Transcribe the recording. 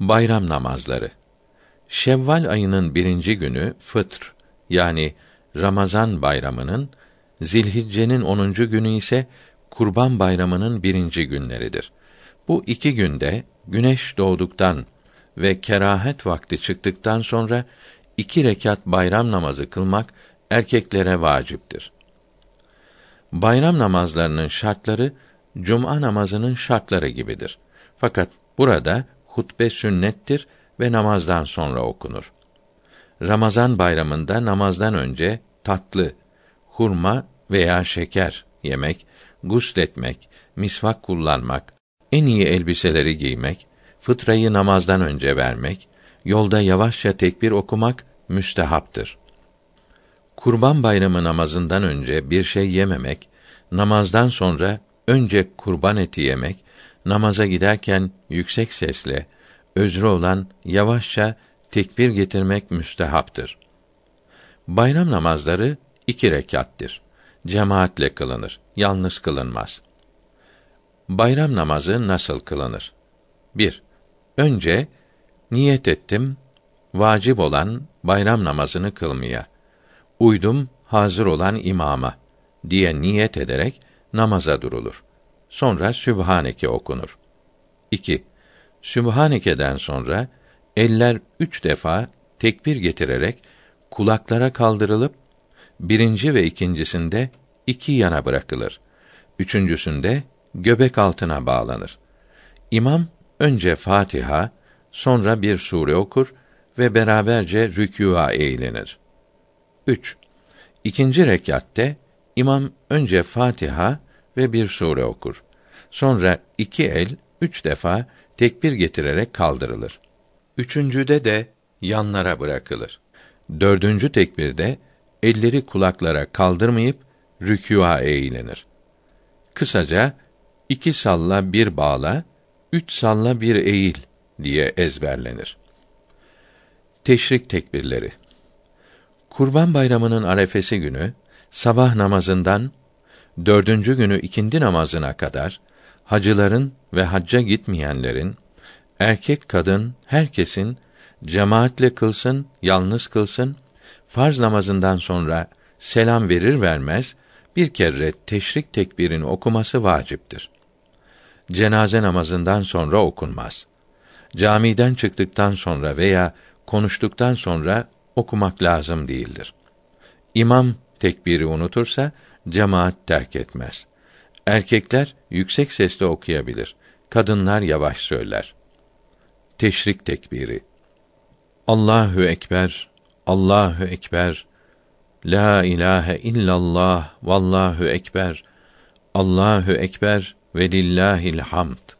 Bayram namazları. Şevval ayının birinci günü fıtr yani Ramazan bayramının, Zilhicce'nin onuncu günü ise Kurban bayramının birinci günleridir. Bu iki günde güneş doğduktan ve kerahet vakti çıktıktan sonra iki rekat bayram namazı kılmak erkeklere vaciptir. Bayram namazlarının şartları cuma namazının şartları gibidir. Fakat burada hutbe sünnettir ve namazdan sonra okunur. Ramazan bayramında namazdan önce tatlı, hurma veya şeker yemek, gusletmek, misvak kullanmak, en iyi elbiseleri giymek, fıtrayı namazdan önce vermek, yolda yavaşça tekbir okumak müstehaptır. Kurban bayramı namazından önce bir şey yememek, namazdan sonra önce kurban eti yemek, namaza giderken yüksek sesle, özrü olan yavaşça tekbir getirmek müstehaptır. Bayram namazları iki rekattir. Cemaatle kılınır, yalnız kılınmaz. Bayram namazı nasıl kılınır? 1. Önce niyet ettim vacip olan bayram namazını kılmaya. Uydum hazır olan imama diye niyet ederek namaza durulur. Sonra Sübhaneke okunur. 2. Sübhaneke'den sonra eller üç defa tekbir getirerek kulaklara kaldırılıp birinci ve ikincisinde iki yana bırakılır. Üçüncüsünde göbek altına bağlanır. İmam önce Fatiha, sonra bir sure okur ve beraberce rükûa eğilinir. 3. İkinci rekatte imam önce Fatiha ve bir sure okur. Sonra iki el üç defa tekbir getirerek kaldırılır. Üçüncüde de yanlara bırakılır. Dördüncü tekbirde elleri kulaklara kaldırmayıp rükûa eğilinir. Kısaca iki salla bir bağla, üç salla bir eğil diye ezberlenir. Teşrik tekbirleri. Kurban Bayramı'nın arefesi günü sabah namazından dördüncü günü ikindi namazına kadar hacıların ve hacca gitmeyenlerin erkek kadın herkesin cemaatle kılsın, yalnız kılsın, farz namazından sonra selam verir vermez bir kere teşrik tekbirini okuması vaciptir. Cenaze namazından sonra okunmaz. Camiden çıktıktan sonra veya konuştuktan sonra okumak lazım değildir. İmam tekbiri unutursa cemaat terk etmez. Erkekler yüksek sesle okuyabilir. Kadınlar yavaş söyler. Teşrik tekbiri. Allahu ekber. Allahu ekber. La ilahe illallah vallahu ekber. Allahu ekber ve lillahil hamd.